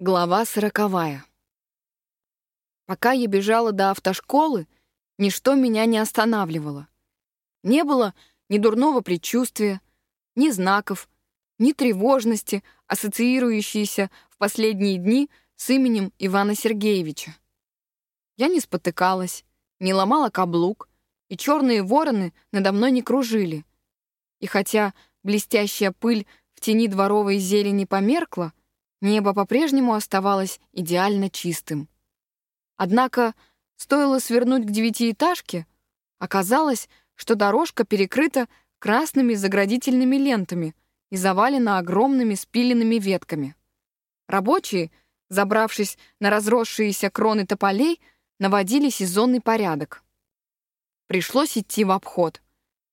Глава сороковая. Пока я бежала до автошколы, ничто меня не останавливало. Не было ни дурного предчувствия, ни знаков, ни тревожности, ассоциирующейся в последние дни с именем Ивана Сергеевича. Я не спотыкалась, не ломала каблук, и черные вороны надо мной не кружили. И хотя блестящая пыль в тени дворовой зелени померкла, Небо по-прежнему оставалось идеально чистым. Однако, стоило свернуть к девятиэтажке, оказалось, что дорожка перекрыта красными заградительными лентами и завалена огромными спиленными ветками. Рабочие, забравшись на разросшиеся кроны тополей, наводили сезонный порядок. Пришлось идти в обход,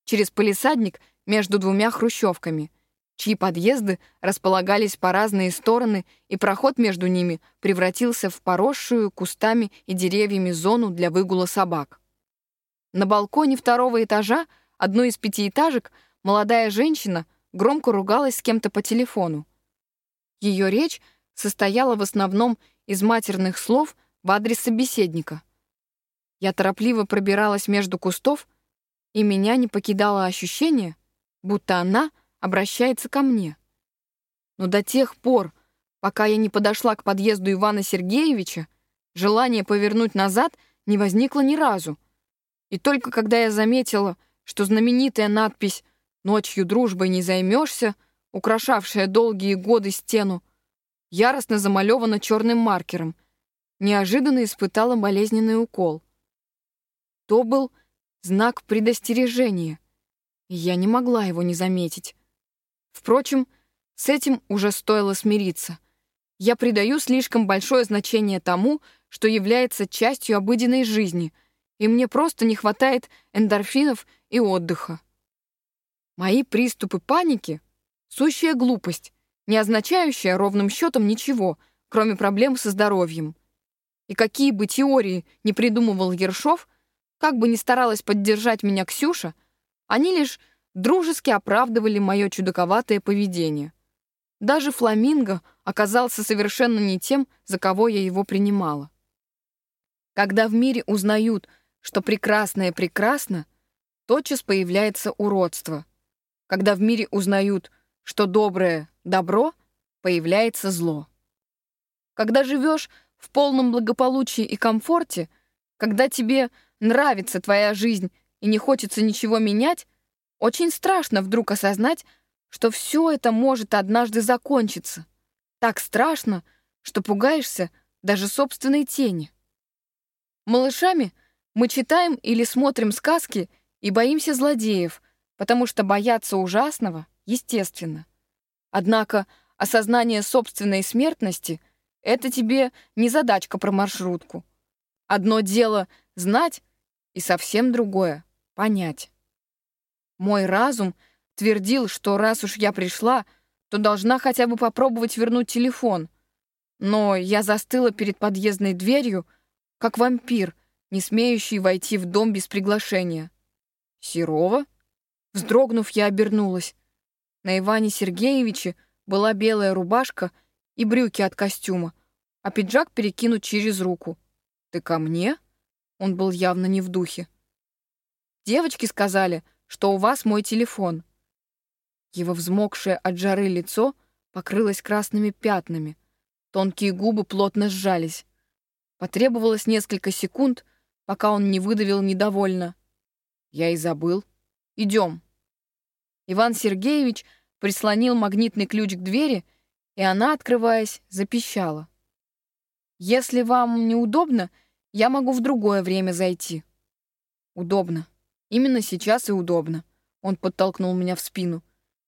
через полисадник между двумя хрущевками, чьи подъезды располагались по разные стороны, и проход между ними превратился в поросшую кустами и деревьями зону для выгула собак. На балконе второго этажа одной из пятиэтажек молодая женщина громко ругалась с кем-то по телефону. Ее речь состояла в основном из матерных слов в адрес собеседника. Я торопливо пробиралась между кустов, и меня не покидало ощущение, будто она — обращается ко мне. Но до тех пор, пока я не подошла к подъезду Ивана Сергеевича, желание повернуть назад не возникло ни разу. И только когда я заметила, что знаменитая надпись «Ночью дружбой не займешься», украшавшая долгие годы стену, яростно замалевана черным маркером, неожиданно испытала болезненный укол. То был знак предостережения, и я не могла его не заметить. Впрочем, с этим уже стоило смириться. Я придаю слишком большое значение тому, что является частью обыденной жизни, и мне просто не хватает эндорфинов и отдыха. Мои приступы паники — сущая глупость, не означающая ровным счетом ничего, кроме проблем со здоровьем. И какие бы теории не придумывал Ершов, как бы ни старалась поддержать меня Ксюша, они лишь дружески оправдывали мое чудаковатое поведение. Даже фламинго оказался совершенно не тем, за кого я его принимала. Когда в мире узнают, что прекрасное прекрасно, тотчас появляется уродство. Когда в мире узнают, что доброе — добро, появляется зло. Когда живешь в полном благополучии и комфорте, когда тебе нравится твоя жизнь и не хочется ничего менять, очень страшно вдруг осознать, что все это может однажды закончиться. Так страшно, что пугаешься даже собственной тени. Малышами мы читаем или смотрим сказки и боимся злодеев, потому что бояться ужасного естественно. Однако осознание собственной смертности — это тебе не задачка про маршрутку. Одно дело — знать, и совсем другое — понять. Мой разум твердил, что раз уж я пришла, то должна хотя бы попробовать вернуть телефон. Но я застыла перед подъездной дверью, как вампир, не смеющий войти в дом без приглашения. «Серова?» Вздрогнув, я обернулась. На Иване Сергеевиче была белая рубашка и брюки от костюма, а пиджак перекинут через руку. «Ты ко мне?» Он был явно не в духе. Девочки сказали — что у вас мой телефон». Его взмокшее от жары лицо покрылось красными пятнами. Тонкие губы плотно сжались. Потребовалось несколько секунд, пока он не выдавил недовольно. «Я и забыл. Идем». Иван Сергеевич прислонил магнитный ключ к двери, и она, открываясь, запищала. «Если вам неудобно, я могу в другое время зайти». «Удобно», Именно сейчас и удобно. Он подтолкнул меня в спину.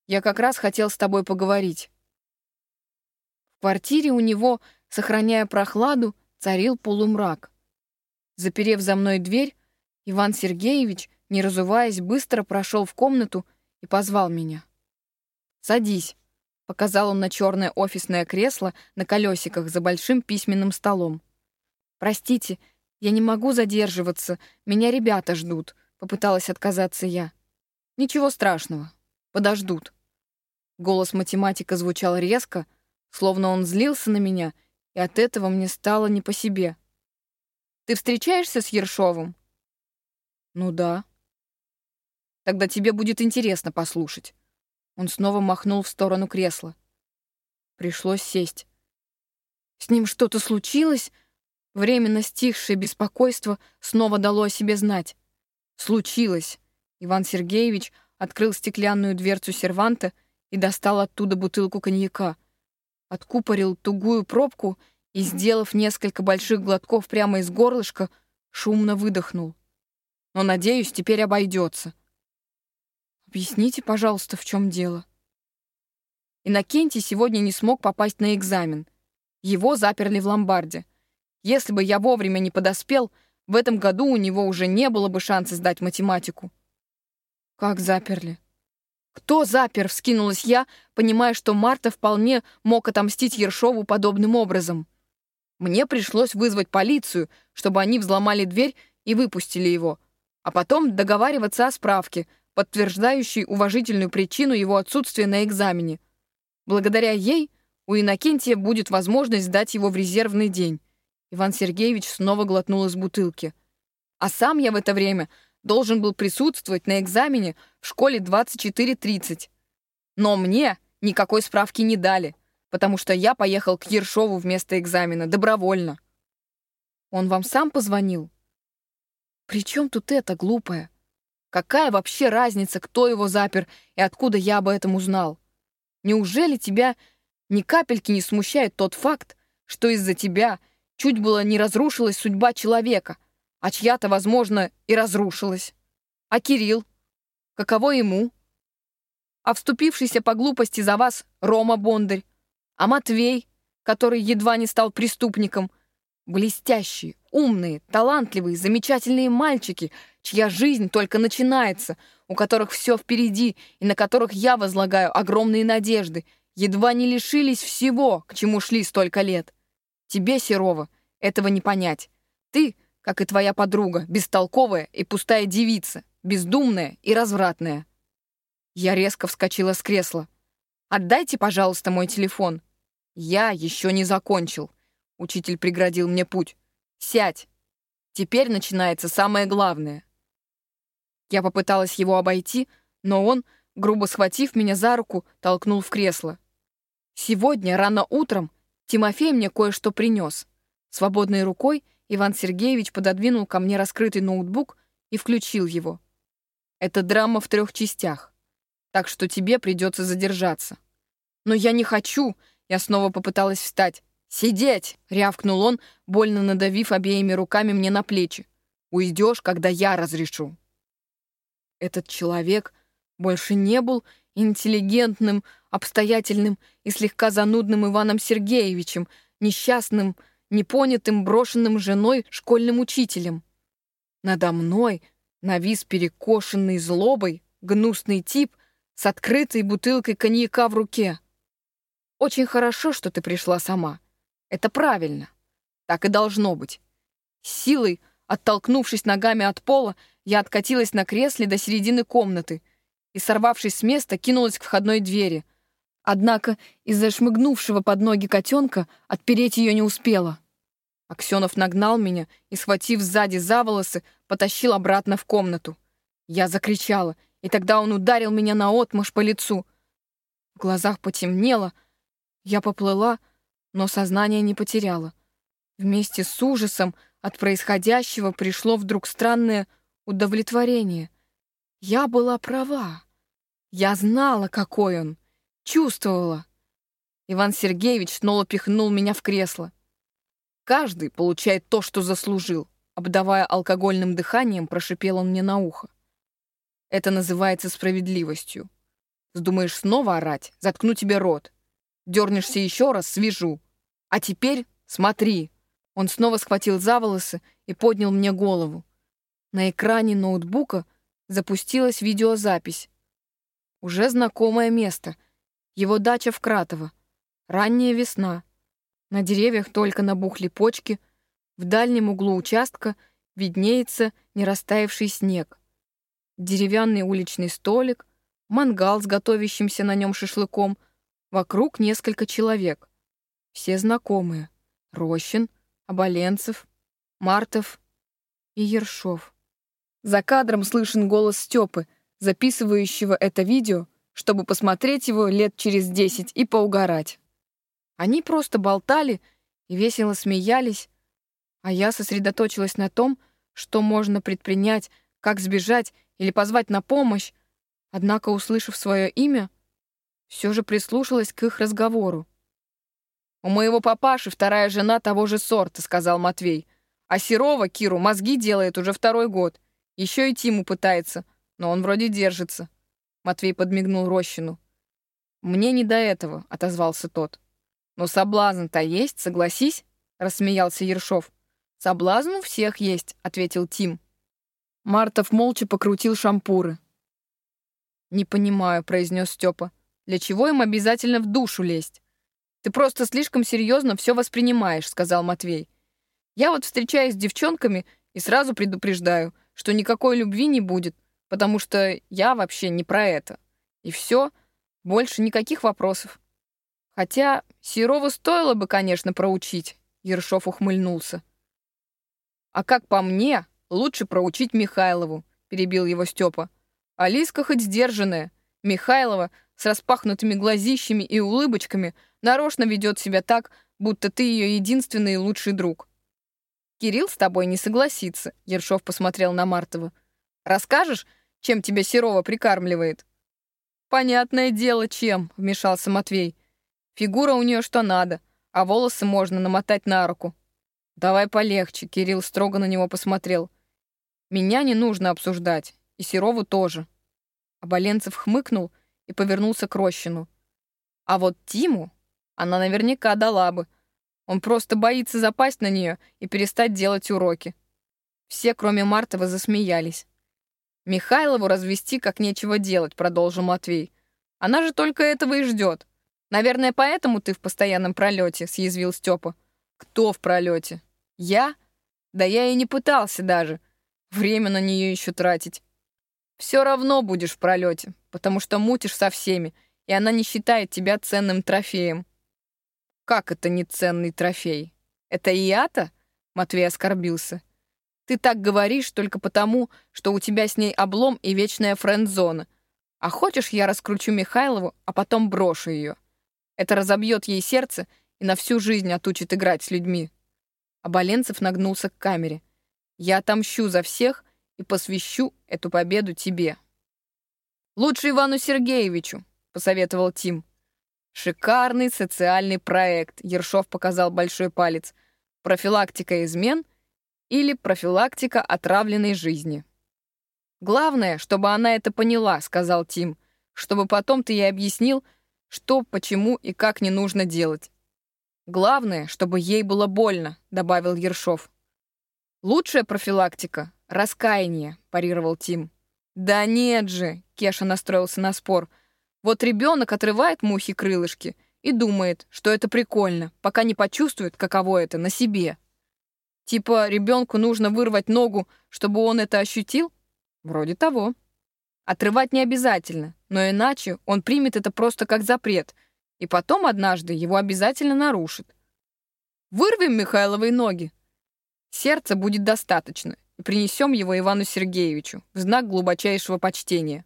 Я как раз хотел с тобой поговорить. В квартире у него, сохраняя прохладу, царил полумрак. Заперев за мной дверь, Иван Сергеевич, не разуваясь, быстро прошел в комнату и позвал меня. «Садись», — показал он на черное офисное кресло на колесиках за большим письменным столом. «Простите, я не могу задерживаться, меня ребята ждут», Попыталась отказаться я. Ничего страшного. Подождут. Голос математика звучал резко, словно он злился на меня и от этого мне стало не по себе. «Ты встречаешься с Ершовым?» «Ну да». «Тогда тебе будет интересно послушать». Он снова махнул в сторону кресла. Пришлось сесть. «С ним что-то случилось?» Временно стихшее беспокойство снова дало о себе знать. «Случилось!» Иван Сергеевич открыл стеклянную дверцу серванта и достал оттуда бутылку коньяка. Откупорил тугую пробку и, сделав несколько больших глотков прямо из горлышка, шумно выдохнул. «Но, надеюсь, теперь обойдется». «Объясните, пожалуйста, в чем дело?» Иннокентий сегодня не смог попасть на экзамен. Его заперли в ломбарде — если бы я вовремя не подоспел, в этом году у него уже не было бы шанса сдать математику. Как заперли? Кто запер, вскинулась я, понимая, что Марта вполне мог отомстить Ершову подобным образом. Мне пришлось вызвать полицию, чтобы они взломали дверь и выпустили его, а потом договариваться о справке, подтверждающей уважительную причину его отсутствия на экзамене. Благодаря ей у Иннокентия будет возможность сдать его в резервный день. Иван Сергеевич снова глотнул из бутылки. А сам я в это время должен был присутствовать на экзамене в школе 24.30. Но мне никакой справки не дали, потому что я поехал к Ершову вместо экзамена добровольно. Он вам сам позвонил? При чем тут это, глупая? Какая вообще разница, кто его запер и откуда я об этом узнал? Неужели тебя ни капельки не смущает тот факт, что из-за тебя Чуть было не разрушилась судьба человека, а чья-то, возможно, и разрушилась. А Кирилл? Каково ему? А вступившийся по глупости за вас Рома Бондарь? А Матвей, который едва не стал преступником? Блестящие, умные, талантливые, замечательные мальчики, чья жизнь только начинается, у которых все впереди и на которых я возлагаю огромные надежды, едва не лишились всего, к чему шли столько лет. Тебе, Серова, этого не понять. Ты, как и твоя подруга, бестолковая и пустая девица, бездумная и развратная. Я резко вскочила с кресла. «Отдайте, пожалуйста, мой телефон». «Я еще не закончил». Учитель преградил мне путь. «Сядь. Теперь начинается самое главное». Я попыталась его обойти, но он, грубо схватив меня за руку, толкнул в кресло. Сегодня, рано утром, Тимофей мне кое-что принес. Свободной рукой Иван Сергеевич пододвинул ко мне раскрытый ноутбук и включил его. Это драма в трех частях, так что тебе придется задержаться. Но я не хочу, я снова попыталась встать. «Сидеть!» — рявкнул он, больно надавив обеими руками мне на плечи. «Уйдешь, когда я разрешу». Этот человек больше не был интеллигентным, обстоятельным и слегка занудным Иваном Сергеевичем, несчастным, непонятым, брошенным женой школьным учителем. Надо мной навис перекошенный злобой гнусный тип с открытой бутылкой коньяка в руке. «Очень хорошо, что ты пришла сама. Это правильно. Так и должно быть». силой, оттолкнувшись ногами от пола, я откатилась на кресле до середины комнаты и, сорвавшись с места, кинулась к входной двери. Однако из-за шмыгнувшего под ноги котенка отпереть ее не успела. Аксенов нагнал меня и, схватив сзади за волосы, потащил обратно в комнату. Я закричала, и тогда он ударил меня наотмашь по лицу. В глазах потемнело, я поплыла, но сознание не потеряла. Вместе с ужасом от происходящего пришло вдруг странное удовлетворение. Я была права. Я знала, какой он. Чувствовала. Иван Сергеевич снова пихнул меня в кресло. Каждый получает то, что заслужил. Обдавая алкогольным дыханием, прошипел он мне на ухо. Это называется справедливостью. Вздумаешь снова орать, заткну тебе рот. Дернешься еще раз, свяжу. А теперь смотри. Он снова схватил за волосы и поднял мне голову. На экране ноутбука запустилась видеозапись. Уже знакомое место. Его дача в Кратово. Ранняя весна. На деревьях только набухли почки, в дальнем углу участка виднеется нерастаявший снег. Деревянный уличный столик, мангал с готовящимся на нем шашлыком, вокруг несколько человек. Все знакомые. Рощин, Оболенцев, Мартов и Ершов. За кадром слышен голос Степы, записывающего это видео, чтобы посмотреть его лет через десять и поугарать. Они просто болтали и весело смеялись, а я сосредоточилась на том, что можно предпринять, как сбежать или позвать на помощь, однако, услышав свое имя, все же прислушалась к их разговору. «У моего папаши вторая жена того же сорта», — сказал Матвей. «А Серова Киру мозги делает уже второй год. Еще и Тиму пытается, но он вроде держится». Матвей подмигнул Рощину. «Мне не до этого», — отозвался тот. «Но соблазн-то есть, согласись?» — рассмеялся Ершов. «Соблазн у всех есть», — ответил Тим. Мартов молча покрутил шампуры. «Не понимаю», — произнес Степа. «Для чего им обязательно в душу лезть?» «Ты просто слишком серьезно все воспринимаешь», — сказал Матвей. «Я вот встречаюсь с девчонками и сразу предупреждаю, что никакой любви не будет, потому что я вообще не про это. И все, больше никаких вопросов». Хотя Серову стоило бы, конечно, проучить, Ершов ухмыльнулся. А как по мне, лучше проучить Михайлову, перебил его Степа. Алиска хоть сдержанная. Михайлова с распахнутыми глазищами и улыбочками нарочно ведет себя так, будто ты ее единственный и лучший друг. Кирилл с тобой не согласится, Ершов посмотрел на Мартова. Расскажешь, чем тебя Серова прикармливает? Понятное дело, чем, вмешался Матвей. Фигура у нее что надо, а волосы можно намотать на руку. Давай полегче, Кирилл строго на него посмотрел. Меня не нужно обсуждать, и Серову тоже. Оболенцев хмыкнул и повернулся к Рощину. А вот Тиму она наверняка дала бы. Он просто боится запасть на нее и перестать делать уроки. Все, кроме Мартова, засмеялись. «Михайлову развести как нечего делать», — продолжил Матвей. «Она же только этого и ждет. Наверное, поэтому ты в постоянном пролете, съязвил Степа. Кто в пролете? Я? Да я и не пытался даже. Время на нее еще тратить. Все равно будешь в пролете, потому что мутишь со всеми, и она не считает тебя ценным трофеем. Как это не ценный трофей? Это я-то? Матвей оскорбился. Ты так говоришь только потому, что у тебя с ней облом и вечная френд-зона. А хочешь, я раскручу Михайлову, а потом брошу ее? Это разобьет ей сердце и на всю жизнь отучит играть с людьми. Оболенцев нагнулся к камере. Я отомщу за всех и посвящу эту победу тебе. Лучше Ивану Сергеевичу, посоветовал Тим. Шикарный социальный проект, Ершов показал большой палец. Профилактика измен или профилактика отравленной жизни. Главное, чтобы она это поняла, сказал Тим, чтобы потом ты ей объяснил, что, почему и как не нужно делать. Главное, чтобы ей было больно, добавил Ершов. Лучшая профилактика — раскаяние, парировал Тим. Да нет же, Кеша настроился на спор. Вот ребенок отрывает мухи крылышки и думает, что это прикольно, пока не почувствует, каково это на себе. Типа ребенку нужно вырвать ногу, чтобы он это ощутил? Вроде того. Отрывать не обязательно, но иначе он примет это просто как запрет, и потом однажды его обязательно нарушит. Вырвем Михайловой ноги. Сердца будет достаточно, и принесем его Ивану Сергеевичу в знак глубочайшего почтения.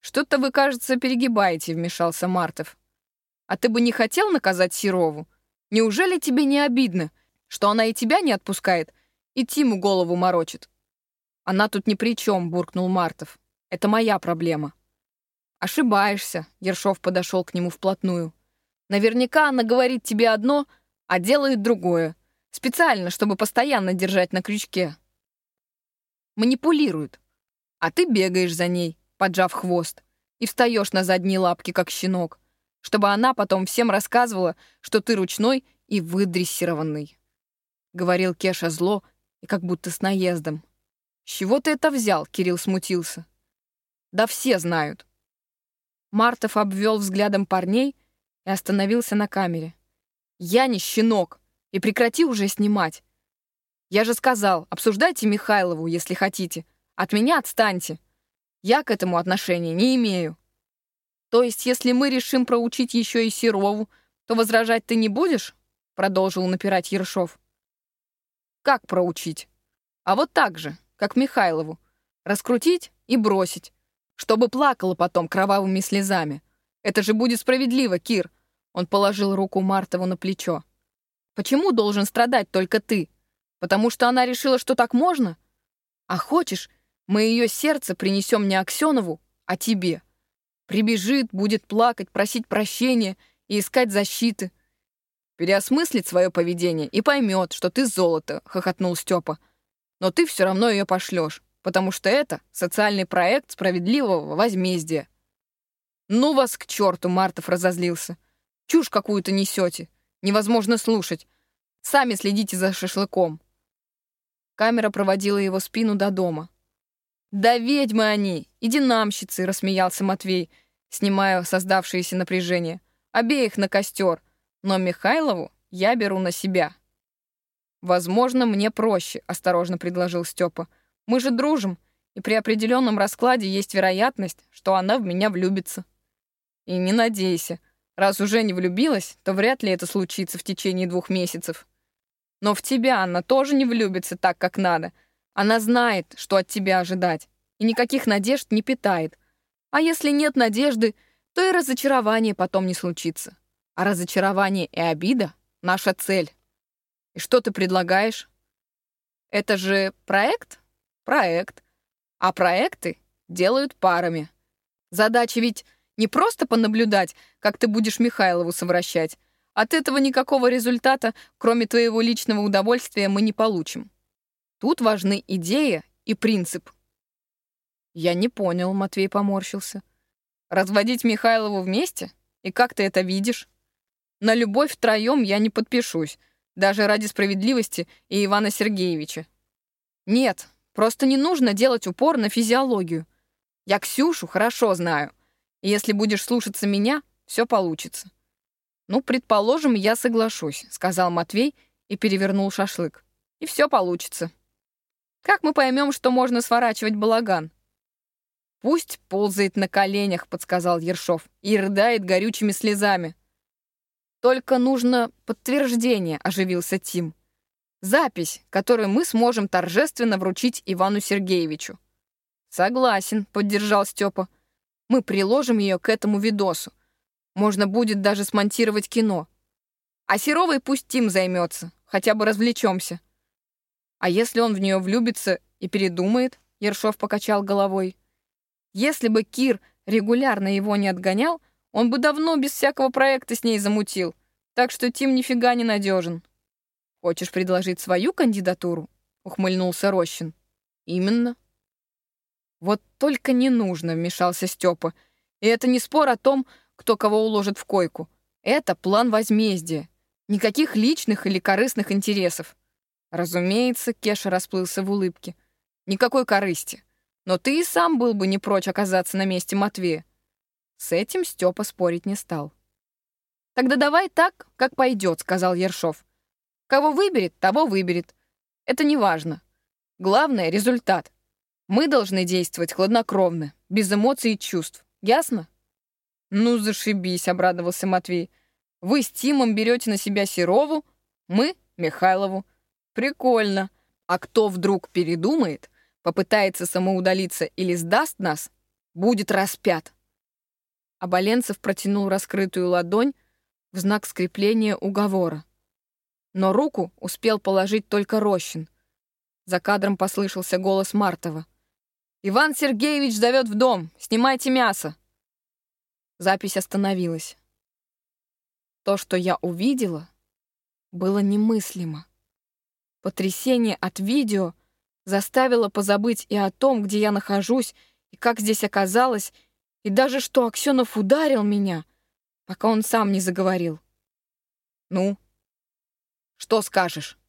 «Что-то вы, кажется, перегибаете», — вмешался Мартов. «А ты бы не хотел наказать Серову? Неужели тебе не обидно, что она и тебя не отпускает, и Тиму голову морочит?» «Она тут ни при чем», — буркнул Мартов. Это моя проблема». «Ошибаешься», — Ершов подошел к нему вплотную. «Наверняка она говорит тебе одно, а делает другое. Специально, чтобы постоянно держать на крючке. Манипулирует. А ты бегаешь за ней, поджав хвост, и встаешь на задние лапки, как щенок, чтобы она потом всем рассказывала, что ты ручной и выдрессированный. Говорил Кеша зло и как будто с наездом. «С чего ты это взял?» — Кирилл смутился. Да все знают. Мартов обвел взглядом парней и остановился на камере. Я не щенок, и прекрати уже снимать. Я же сказал, обсуждайте Михайлову, если хотите. От меня отстаньте. Я к этому отношения не имею. То есть, если мы решим проучить еще и Серову, то возражать ты не будешь? продолжил напирать Ершов. Как проучить? А вот так же, как Михайлову. Раскрутить и бросить, чтобы плакала потом кровавыми слезами. Это же будет справедливо, Кир. Он положил руку Мартову на плечо. Почему должен страдать только ты? Потому что она решила, что так можно? А хочешь, мы ее сердце принесем не Аксенову, а тебе. Прибежит, будет плакать, просить прощения и искать защиты. Переосмыслит свое поведение и поймет, что ты золото, хохотнул Степа. Но ты все равно ее пошлешь, потому что это социальный проект справедливого возмездия. Ну вас к черту, Мартов разозлился. Чушь какую-то несете. Невозможно слушать. Сами следите за шашлыком. Камера проводила его спину до дома. «Да ведьмы они! И динамщицы!» — рассмеялся Матвей, снимая создавшееся напряжение. «Обеих на костер. Но Михайлову я беру на себя». «Возможно, мне проще», — осторожно предложил Степа. «Мы же дружим, и при определенном раскладе есть вероятность, что она в меня влюбится». «И не надейся. Раз уже не влюбилась, то вряд ли это случится в течение двух месяцев. Но в тебя она тоже не влюбится так, как надо. Она знает, что от тебя ожидать, и никаких надежд не питает. А если нет надежды, то и разочарование потом не случится. А разочарование и обида — наша цель. И что ты предлагаешь? Это же проект? Проект. А проекты делают парами. Задача ведь не просто понаблюдать, как ты будешь Михайлову совращать. От этого никакого результата, кроме твоего личного удовольствия, мы не получим. Тут важны идея и принцип. Я не понял, Матвей поморщился. Разводить Михайлову вместе? И как ты это видишь? На любовь втроем я не подпишусь, даже ради справедливости и Ивана Сергеевича. Нет, просто не нужно делать упор на физиологию. Я Ксюшу хорошо знаю. И если будешь слушаться меня, все получится. Ну, предположим, я соглашусь, сказал Матвей и перевернул шашлык. И все получится. Как мы поймем, что можно сворачивать балаган? Пусть ползает на коленях, подсказал Ершов, и рыдает горючими слезами. Только нужно подтверждение, оживился Тим. Запись, которую мы сможем торжественно вручить Ивану Сергеевичу. Согласен, поддержал Степа. Мы приложим ее к этому видосу. Можно будет даже смонтировать кино. А Серовой пусть Тим займется, хотя бы развлечемся. А если он в нее влюбится и передумает? Ершов покачал головой. Если бы Кир регулярно его не отгонял, он бы давно без всякого проекта с ней замутил. Так что Тим нифига не надежен. Хочешь предложить свою кандидатуру? Ухмыльнулся Рощин. Именно. Вот только не нужно, вмешался Степа. И это не спор о том, кто кого уложит в койку. Это план возмездия. Никаких личных или корыстных интересов. Разумеется, Кеша расплылся в улыбке. Никакой корысти. Но ты и сам был бы не прочь оказаться на месте Матвея. С этим Степа спорить не стал. «Тогда давай так, как пойдет», — сказал Ершов. «Кого выберет, того выберет. Это не важно. Главное — результат. Мы должны действовать хладнокровно, без эмоций и чувств. Ясно?» «Ну, зашибись», — обрадовался Матвей. «Вы с Тимом берете на себя Серову, мы — Михайлову. Прикольно. А кто вдруг передумает, попытается самоудалиться или сдаст нас, будет распят. Оболенцев протянул раскрытую ладонь в знак скрепления уговора. Но руку успел положить только Рощин. За кадром послышался голос Мартова. «Иван Сергеевич зовет в дом! Снимайте мясо!» Запись остановилась. То, что я увидела, было немыслимо. Потрясение от видео заставило позабыть и о том, где я нахожусь, и как здесь оказалось, и даже что Аксенов ударил меня, пока он сам не заговорил. «Ну, что скажешь?»